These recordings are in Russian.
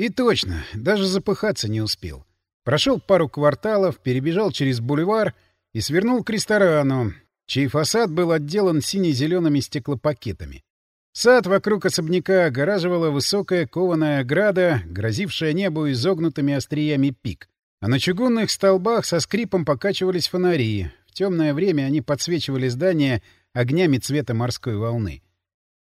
И точно, даже запыхаться не успел. Прошел пару кварталов, перебежал через бульвар и свернул к ресторану, чей фасад был отделан сине-зелеными стеклопакетами. Сад вокруг особняка огораживала высокая кованая ограда, грозившая небу изогнутыми остриями пик. А на чугунных столбах со скрипом покачивались фонари. В темное время они подсвечивали здание огнями цвета морской волны.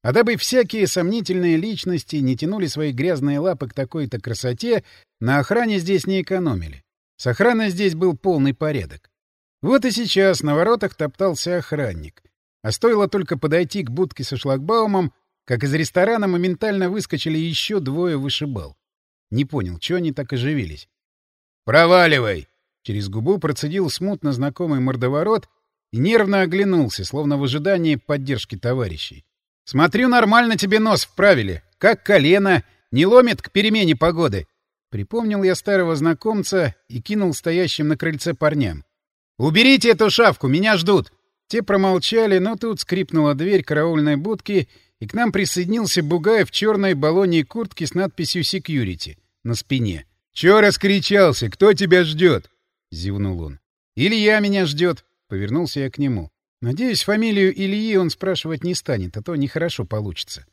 А дабы всякие сомнительные личности не тянули свои грязные лапы к такой-то красоте, на охране здесь не экономили. С охраной здесь был полный порядок. Вот и сейчас на воротах топтался охранник. А стоило только подойти к будке со шлагбаумом, как из ресторана моментально выскочили еще двое вышибал. Не понял, чего они так оживились. «Проваливай!» Через губу процедил смутно знакомый мордоворот и нервно оглянулся, словно в ожидании поддержки товарищей. Смотрю, нормально тебе нос вправили. Как колено. Не ломит к перемене погоды. Припомнил я старого знакомца и кинул стоящим на крыльце парням. «Уберите эту шавку, меня ждут!» Те промолчали, но тут скрипнула дверь караульной будки, и к нам присоединился бугай в черной баллоне куртке с надписью «Секьюрити» на спине. «Чё раскричался? Кто тебя ждет?» — зевнул он. «Илья меня ждет», — повернулся я к нему. Надеюсь, фамилию Ильи он спрашивать не станет, а то нехорошо получится.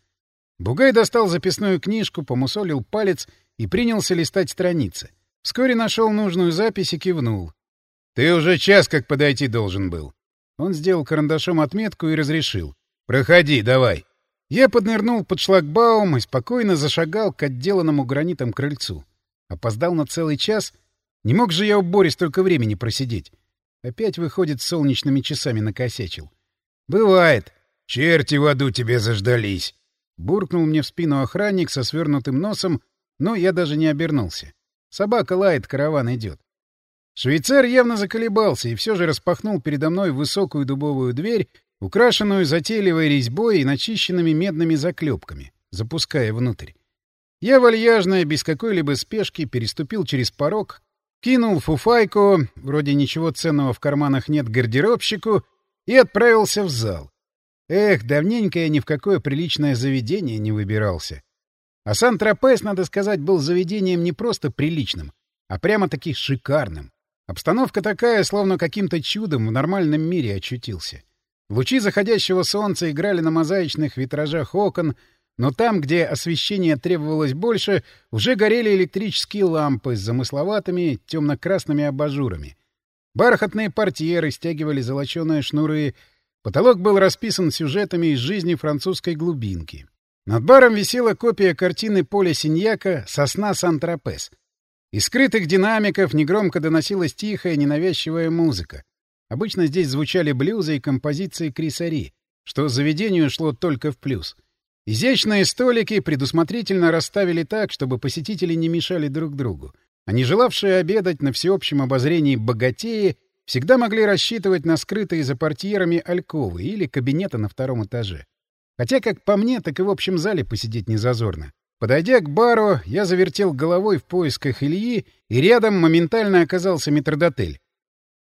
Бугай достал записную книжку, помусолил палец и принялся листать страницы. Вскоре нашел нужную запись и кивнул. — Ты уже час как подойти должен был. Он сделал карандашом отметку и разрешил. — Проходи, давай. Я поднырнул под шлагбаум и спокойно зашагал к отделанному гранитом крыльцу. Опоздал на целый час. Не мог же я у Бори столько времени просидеть. Опять, выходит, солнечными часами накосячил. «Бывает. Черти в аду тебе заждались!» Буркнул мне в спину охранник со свернутым носом, но я даже не обернулся. Собака лает, караван идет. Швейцар явно заколебался и все же распахнул передо мной высокую дубовую дверь, украшенную затейливой резьбой и начищенными медными заклепками, запуская внутрь. Я вальяжно, без какой-либо спешки, переступил через порог, кинул фуфайку, вроде ничего ценного в карманах нет, гардеробщику и отправился в зал. Эх, давненько я ни в какое приличное заведение не выбирался. А Сан-Тропес, надо сказать, был заведением не просто приличным, а прямо-таки шикарным. Обстановка такая, словно каким-то чудом в нормальном мире очутился. Лучи заходящего солнца играли на мозаичных витражах окон, но там, где освещение требовалось больше, уже горели электрические лампы с замысловатыми темно-красными абажурами. Бархатные портьеры стягивали золоченые шнуры. Потолок был расписан сюжетами из жизни французской глубинки. Над баром висела копия картины Поля Синьяка «Сосна Сан-Тропес». Из скрытых динамиков негромко доносилась тихая, ненавязчивая музыка. Обычно здесь звучали блюзы и композиции Крисари, что заведению шло только в плюс — Изящные столики предусмотрительно расставили так, чтобы посетители не мешали друг другу. Они, желавшие обедать на всеобщем обозрении богатеи, всегда могли рассчитывать на скрытые за портьерами альковы или кабинеты на втором этаже. Хотя, как по мне, так и в общем зале посидеть не зазорно. Подойдя к бару, я завертел головой в поисках Ильи, и рядом моментально оказался метрдотель.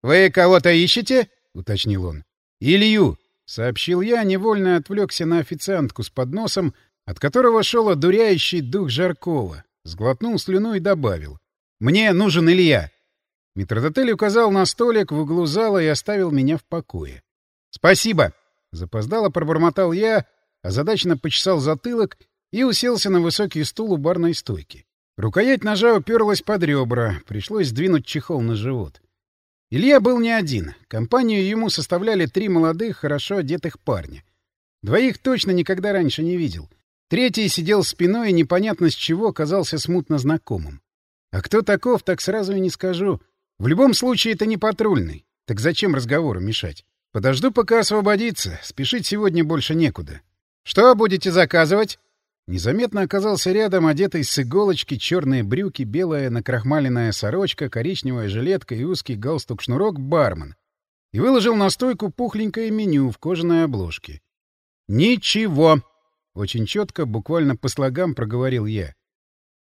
«Вы кого-то ищете?» — уточнил он. «Илью!» — сообщил я, невольно отвлекся на официантку с подносом, от которого шел одуряющий дух Жаркова, сглотнул слюну и добавил. «Мне нужен Илья!» Митродотель указал на столик в углу зала и оставил меня в покое. «Спасибо!» — запоздало пробормотал я, озадаченно почесал затылок и уселся на высокий стул у барной стойки. Рукоять ножа уперлась под ребра, пришлось сдвинуть чехол на живот. Илья был не один. Компанию ему составляли три молодых, хорошо одетых парня. Двоих точно никогда раньше не видел. Третий сидел спиной и непонятно с чего казался смутно знакомым. А кто таков, так сразу и не скажу. В любом случае, это не патрульный. Так зачем разговору мешать? Подожду, пока освободится. Спешить сегодня больше некуда. Что будете заказывать? Незаметно оказался рядом одетый с иголочки черные брюки, белая накрахмаленная сорочка, коричневая жилетка и узкий галстук-шнурок бармен. И выложил на стойку пухленькое меню в кожаной обложке. «Ничего!» — очень четко, буквально по слогам проговорил я.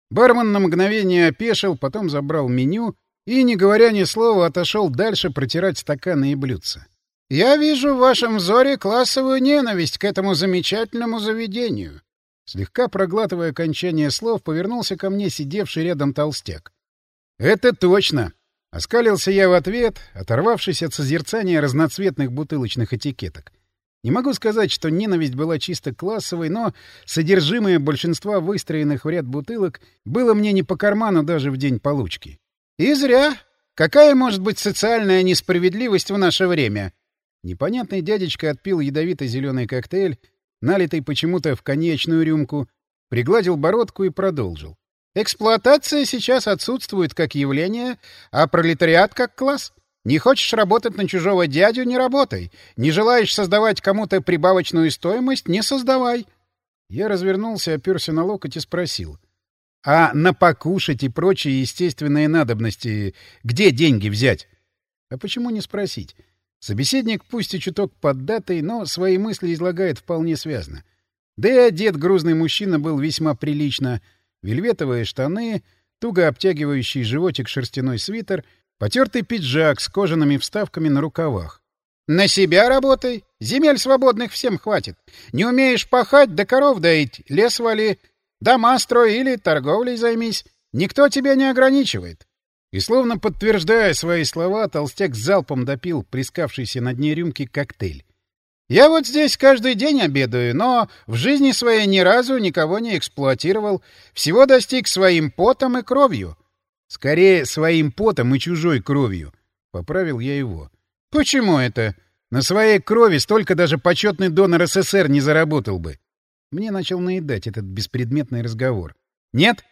Бармен на мгновение опешил, потом забрал меню и, не говоря ни слова, отошел дальше протирать стаканы и блюдца. «Я вижу в вашем взоре классовую ненависть к этому замечательному заведению», Слегка проглатывая окончание слов, повернулся ко мне сидевший рядом толстяк. «Это точно!» — оскалился я в ответ, оторвавшись от созерцания разноцветных бутылочных этикеток. Не могу сказать, что ненависть была чисто классовой, но содержимое большинства выстроенных в ряд бутылок было мне не по карману даже в день получки. «И зря! Какая может быть социальная несправедливость в наше время?» Непонятный дядечка отпил ядовито-зеленый коктейль, налитый почему-то в конечную рюмку, пригладил бородку и продолжил. Эксплуатация сейчас отсутствует как явление, а пролетариат как класс. Не хочешь работать на чужого дядю — не работай. Не желаешь создавать кому-то прибавочную стоимость — не создавай. Я развернулся, оперся на локоть и спросил. — А на покушать и прочие естественные надобности где деньги взять? А почему не спросить? Собеседник пусть и чуток поддатый, но свои мысли излагает вполне связно. Да и одет грузный мужчина был весьма прилично. Вельветовые штаны, туго обтягивающий животик шерстяной свитер, потертый пиджак с кожаными вставками на рукавах. «На себя работай! Земель свободных всем хватит. Не умеешь пахать, да коров доить, лес вали, дома строй или торговлей займись. Никто тебя не ограничивает. И словно подтверждая свои слова, толстяк залпом допил прискавшийся на дне рюмки коктейль. «Я вот здесь каждый день обедаю, но в жизни своей ни разу никого не эксплуатировал. Всего достиг своим потом и кровью». «Скорее, своим потом и чужой кровью», — поправил я его. «Почему это? На своей крови столько даже почетный донор СССР не заработал бы». Мне начал наедать этот беспредметный разговор. «Нет?»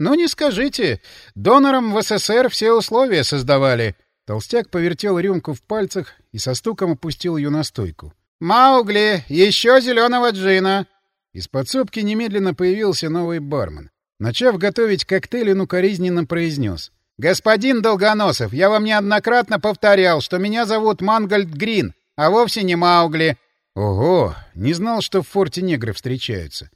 «Ну не скажите. Донорам в СССР все условия создавали». Толстяк повертел рюмку в пальцах и со стуком опустил ее на стойку. «Маугли! Еще зеленого джина!» Из подсобки немедленно появился новый бармен. Начав готовить коктейли, ну коризненно произнес. «Господин Долгоносов, я вам неоднократно повторял, что меня зовут Мангольд Грин, а вовсе не Маугли». «Ого! Не знал, что в форте негры встречаются.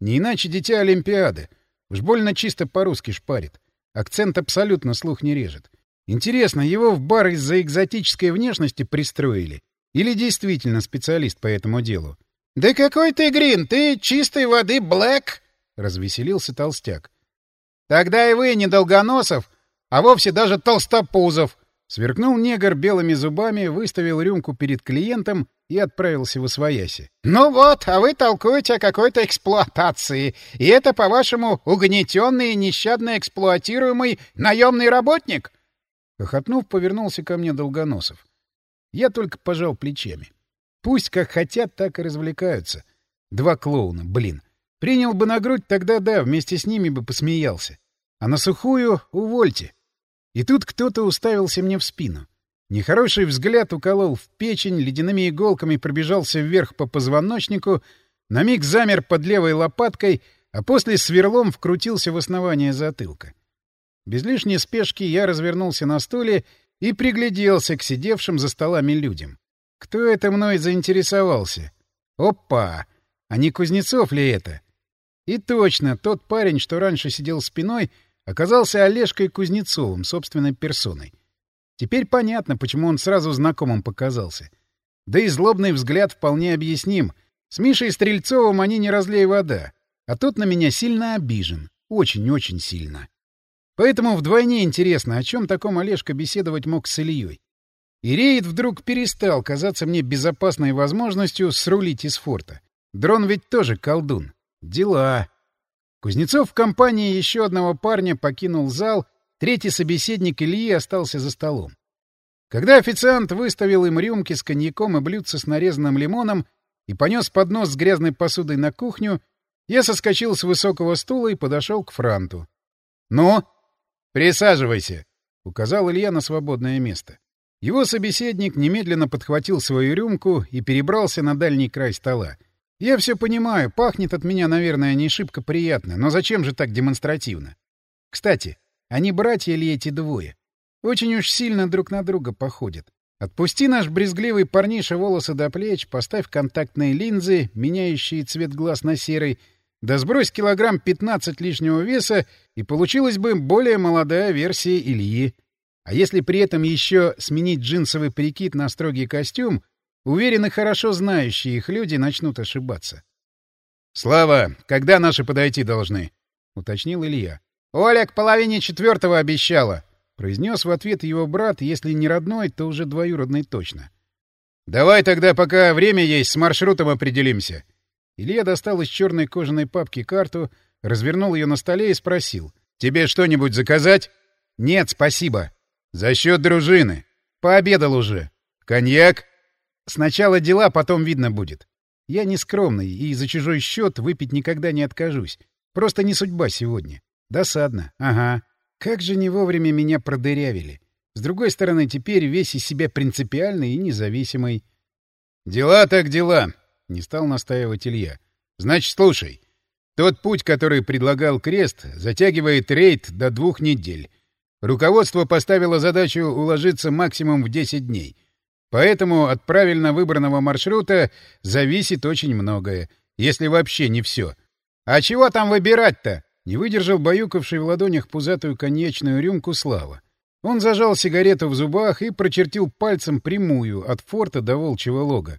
Не иначе дитя Олимпиады. Уж больно чисто по-русски шпарит. Акцент абсолютно слух не режет. Интересно, его в бар из-за экзотической внешности пристроили? Или действительно специалист по этому делу? — Да какой ты, Грин, ты чистой воды Блэк! — развеселился толстяк. — Тогда и вы не Долгоносов, а вовсе даже Толстопузов! Сверкнул негр белыми зубами, выставил рюмку перед клиентом и отправился в освояси. — Ну вот, а вы толкуете о какой-то эксплуатации. И это, по-вашему, угнетенный и нещадно эксплуатируемый наемный работник? Хохотнув, повернулся ко мне Долгоносов. Я только пожал плечами. Пусть как хотят, так и развлекаются. Два клоуна, блин. Принял бы на грудь, тогда да, вместе с ними бы посмеялся. А на сухую — увольте. И тут кто-то уставился мне в спину. Нехороший взгляд уколол в печень, ледяными иголками пробежался вверх по позвоночнику, на миг замер под левой лопаткой, а после сверлом вкрутился в основание затылка. Без лишней спешки я развернулся на стуле и пригляделся к сидевшим за столами людям. Кто это мной заинтересовался? Опа! А не Кузнецов ли это? И точно, тот парень, что раньше сидел спиной, оказался Олежкой Кузнецовым, собственной персоной. Теперь понятно, почему он сразу знакомым показался. Да и злобный взгляд вполне объясним. С Мишей Стрельцовым они не разлей вода, а тот на меня сильно обижен. Очень-очень сильно. Поэтому вдвойне интересно, о чем таком Олежка беседовать мог с Ильей. И рейд вдруг перестал казаться мне безопасной возможностью срулить из форта. Дрон ведь тоже колдун. Дела. Кузнецов в компании еще одного парня покинул зал, третий собеседник Ильи остался за столом. Когда официант выставил им рюмки с коньяком и блюдце с нарезанным лимоном и понес поднос с грязной посудой на кухню, я соскочил с высокого стула и подошел к Франту. — Ну? — Присаживайся, — указал Илья на свободное место. Его собеседник немедленно подхватил свою рюмку и перебрался на дальний край стола — я все понимаю, пахнет от меня, наверное, не шибко приятно, но зачем же так демонстративно? Кстати, они братья или эти двое? Очень уж сильно друг на друга походят. Отпусти наш брезгливый парниша волосы до плеч, поставь контактные линзы, меняющие цвет глаз на серый, да сбрось килограмм 15 лишнего веса, и получилась бы более молодая версия Ильи. А если при этом еще сменить джинсовый прикид на строгий костюм, Уверены, хорошо знающие их люди начнут ошибаться. «Слава, когда наши подойти должны?» — уточнил Илья. «Оля к половине четвертого обещала», — произнес в ответ его брат, если не родной, то уже двоюродный точно. «Давай тогда, пока время есть, с маршрутом определимся». Илья достал из черной кожаной папки карту, развернул ее на столе и спросил. «Тебе что-нибудь заказать?» «Нет, спасибо». «За счет дружины». «Пообедал уже». «Коньяк?» «Сначала дела, потом видно будет. Я не скромный и за чужой счет выпить никогда не откажусь. Просто не судьба сегодня. Досадно. Ага. Как же не вовремя меня продырявили. С другой стороны, теперь весь из себя принципиальный и независимый. «Дела так дела», — не стал настаивать Илья. «Значит, слушай. Тот путь, который предлагал Крест, затягивает рейд до двух недель. Руководство поставило задачу уложиться максимум в 10 дней. Поэтому от правильно выбранного маршрута зависит очень многое, если вообще не все. «А чего там выбирать-то?» — не выдержал баюкавший в ладонях пузатую коньячную рюмку Слава. Он зажал сигарету в зубах и прочертил пальцем прямую от форта до волчьего лога.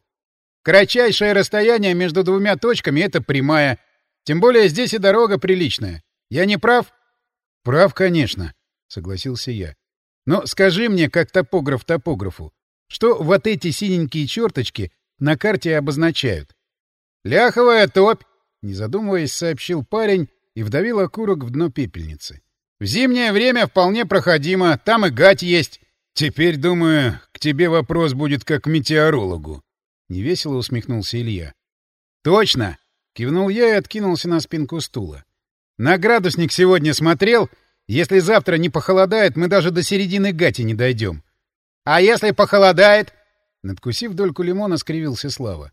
«Кратчайшее расстояние между двумя точками — это прямая. Тем более здесь и дорога приличная. Я не прав?» «Прав, конечно», — согласился я. «Но скажи мне, как топограф топографу, что вот эти синенькие черточки на карте обозначают?» «Ляховая топь», — не задумываясь, сообщил парень и вдавил окурок в дно пепельницы. В зимнее время вполне проходимо, там и гать есть. Теперь, думаю, к тебе вопрос будет как к метеорологу. Невесело усмехнулся Илья. Точно! Кивнул я и откинулся на спинку стула. На градусник сегодня смотрел. Если завтра не похолодает, мы даже до середины гати не дойдем. А если похолодает? Надкусив дольку лимона, скривился Слава.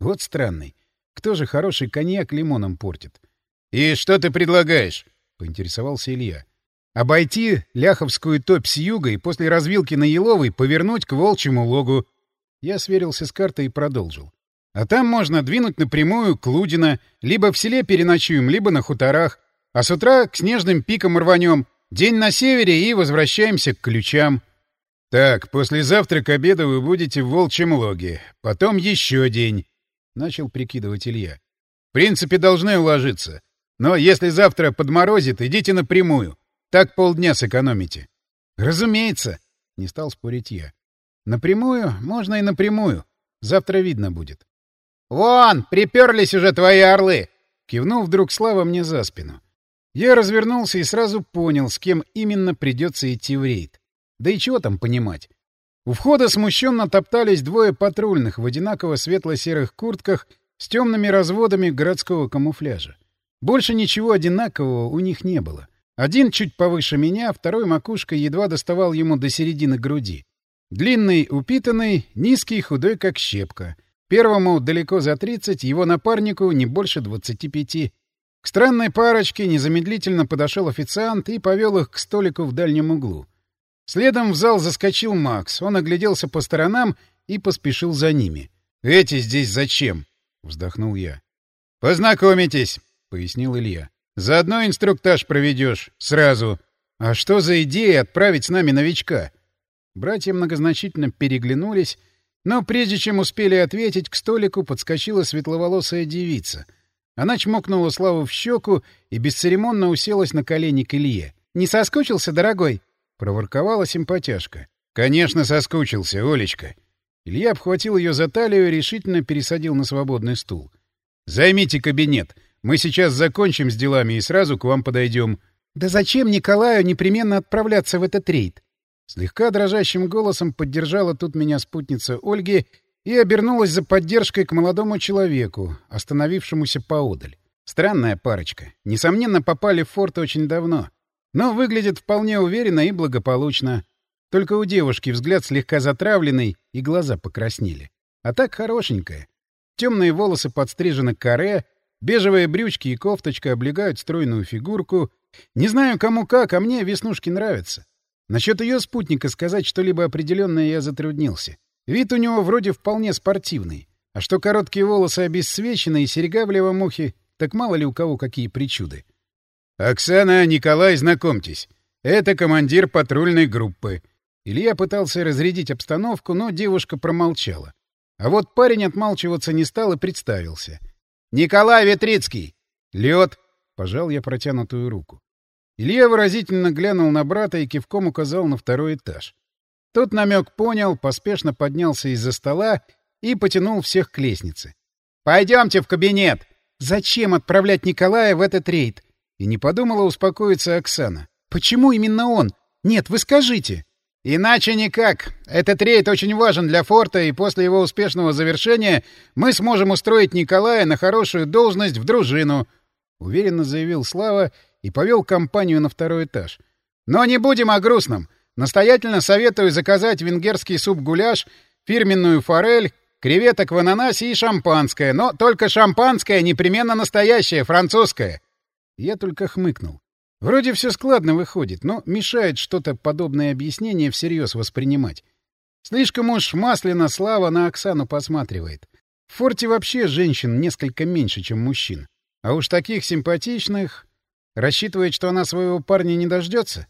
Вот странный. Кто же хороший коньяк лимоном портит? — И что ты предлагаешь? — поинтересовался Илья. «Обойти Ляховскую топь с юга и после развилки на Еловой повернуть к Волчьему логу». Я сверился с картой и продолжил. «А там можно двинуть напрямую к Лудино, либо в селе переночуем, либо на хуторах, а с утра к снежным пикам рванем, день на севере и возвращаемся к ключам». «Так, послезавтра к обеду вы будете в Волчьем логе, потом еще день», — начал прикидывать Илья. «В принципе, должны уложиться. Но если завтра подморозит, идите напрямую. Так полдня сэкономите. — Разумеется, — не стал спорить я. — Напрямую можно и напрямую. Завтра видно будет. — Вон, приперлись уже твои орлы! — кивнул вдруг Слава мне за спину. Я развернулся и сразу понял, с кем именно придется идти в рейд. Да и чего там понимать. У входа смущенно топтались двое патрульных в одинаково светло-серых куртках с темными разводами городского камуфляжа. Больше ничего одинакового у них не было. Один чуть повыше меня, второй макушкой едва доставал ему до середины груди. Длинный, упитанный, низкий, худой, как щепка. Первому далеко за 30, его напарнику не больше 25. К странной парочке незамедлительно подошел официант и повел их к столику в дальнем углу. Следом в зал заскочил Макс. Он огляделся по сторонам и поспешил за ними. «Эти здесь зачем?» — вздохнул я. «Познакомитесь!» пояснил Илья. «Заодно инструктаж проведешь. Сразу. А что за идея отправить с нами новичка?» Братья многозначительно переглянулись, но прежде чем успели ответить, к столику подскочила светловолосая девица. Она чмокнула Славу в щеку и бесцеремонно уселась на колени к Илье. «Не соскучился, дорогой?» — проворковала симпатяшка. «Конечно, соскучился, Олечка». Илья обхватил ее за талию и решительно пересадил на свободный стул. «Займите кабинет. Мы сейчас закончим с делами и сразу к вам подойдем. — Да зачем Николаю непременно отправляться в этот рейд? Слегка дрожащим голосом поддержала тут меня спутница Ольги и обернулась за поддержкой к молодому человеку, остановившемуся поодаль. Странная парочка. Несомненно, попали в форт очень давно. Но выглядят вполне уверенно и благополучно. Только у девушки взгляд слегка затравленный, и глаза покраснели. А так хорошенькая. Темные волосы подстрижены каре, Бежевые брючки и кофточка облегают стройную фигурку. Не знаю, кому как, а мне веснушки нравятся. Насчет ее спутника сказать что-либо определенное я затруднился. Вид у него вроде вполне спортивный. А что короткие волосы обесцвечены и серьга в левом ухе, так мало ли у кого какие причуды. «Оксана, Николай, знакомьтесь. Это командир патрульной группы». Илья пытался разрядить обстановку, но девушка промолчала. А вот парень отмалчиваться не стал и представился — Николай Ветрицкий!» «Лед!» — пожал я протянутую руку. Илья выразительно глянул на брата и кивком указал на второй этаж. Тот намек понял, поспешно поднялся из-за стола и потянул всех к лестнице. «Пойдемте в кабинет!» «Зачем отправлять Николая в этот рейд?» И не подумала успокоиться Оксана. «Почему именно он? Нет, вы скажите!» «Иначе никак. Этот рейд очень важен для форта, и после его успешного завершения мы сможем устроить Николая на хорошую должность в дружину», — уверенно заявил Слава и повел компанию на второй этаж. «Но не будем о грустном. Настоятельно советую заказать венгерский суп-гуляш, фирменную форель, креветок в ананасе и шампанское. Но только шампанское непременно настоящее, французское». Я только хмыкнул. Вроде все складно выходит, но мешает что-то подобное объяснение всерьез воспринимать. Слишком уж масляно Слава на Оксану посматривает. В форте вообще женщин несколько меньше, чем мужчин. А уж таких симпатичных... Рассчитывает, что она своего парня не дождется?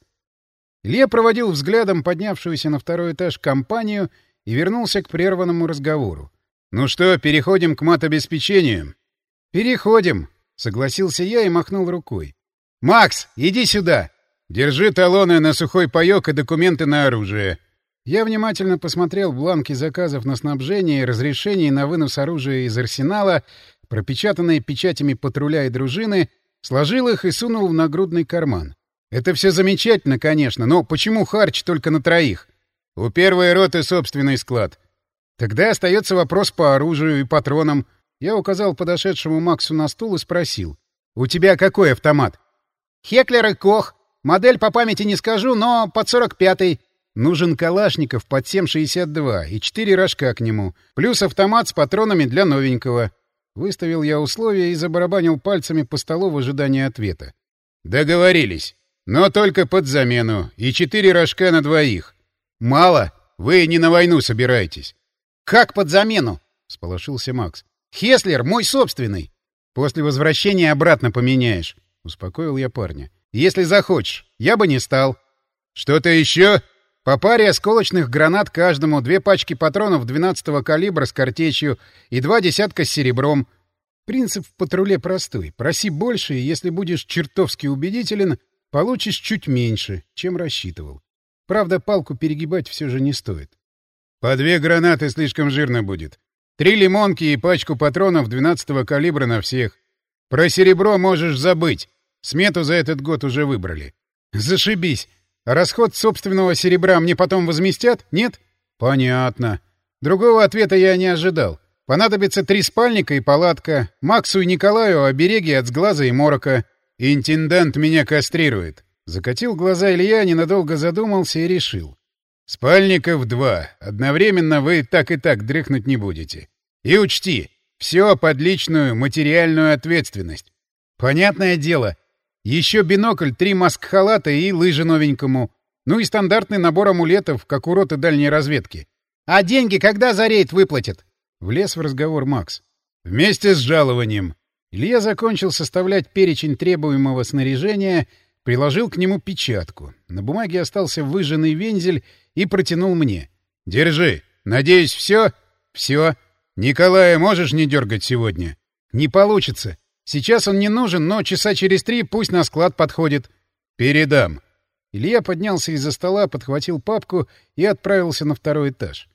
Илья проводил взглядом поднявшуюся на второй этаж компанию и вернулся к прерванному разговору. «Ну что, переходим к матобеспечению?» «Переходим», — согласился я и махнул рукой. «Макс, иди сюда! Держи талоны на сухой паёк и документы на оружие». Я внимательно посмотрел бланки заказов на снабжение и разрешений на вынос оружия из арсенала, пропечатанные печатями патруля и дружины — Сложил их и сунул в нагрудный карман. Это все замечательно, конечно, но почему харч только на троих? У первой роты собственный склад. Тогда остается вопрос по оружию и патронам. Я указал подошедшему Максу на стул и спросил. «У тебя какой автомат?» «Хеклер и Кох. Модель по памяти не скажу, но под 45-й». Нужен Калашников под 7,62 и четыре рожка к нему, плюс автомат с патронами для новенького. Выставил я условия и забарабанил пальцами по столу в ожидании ответа. «Договорились. Но только под замену. И четыре рожка на двоих. Мало. Вы не на войну собираетесь». «Как под замену?» — сполошился Макс. «Хеслер мой собственный». «После возвращения обратно поменяешь», — успокоил я парня. «Если захочешь. Я бы не стал». «Что-то еще?» По паре осколочных гранат каждому, две пачки патронов 12-го калибра с картечью и два десятка с серебром. Принцип в патруле простой. Проси больше, и если будешь чертовски убедителен, получишь чуть меньше, чем рассчитывал. Правда, палку перегибать все же не стоит. По две гранаты слишком жирно будет. Три лимонки и пачку патронов 12-го калибра на всех. Про серебро можешь забыть. Смету за этот год уже выбрали. Зашибись. Расход собственного серебра мне потом возместят? Нет? Понятно. Другого ответа я не ожидал. Понадобится три спальника и палатка. Максу и Николаю обереги от сглаза и морока. Интендант меня кастрирует. Закатил глаза Илья, ненадолго задумался и решил. Спальников два. Одновременно вы так и так дрыхнуть не будете. И учти, все под личную материальную ответственность. Понятное дело, еще бинокль, три маск-халата и лыжи новенькому. Ну и стандартный набор амулетов, как у дальней разведки. А деньги когда за рейд выплатят? Влез в разговор Макс. Вместе с жалованием. Илья закончил составлять перечень требуемого снаряжения, приложил к нему печатку. На бумаге остался выжженный вензель и протянул мне. «Держи. Надеюсь, все?» «Все. Николая можешь не дергать сегодня?» «Не получится. Сейчас он не нужен, но часа через три пусть на склад подходит. Передам. Илья поднялся из-за стола, подхватил папку и отправился на второй этаж.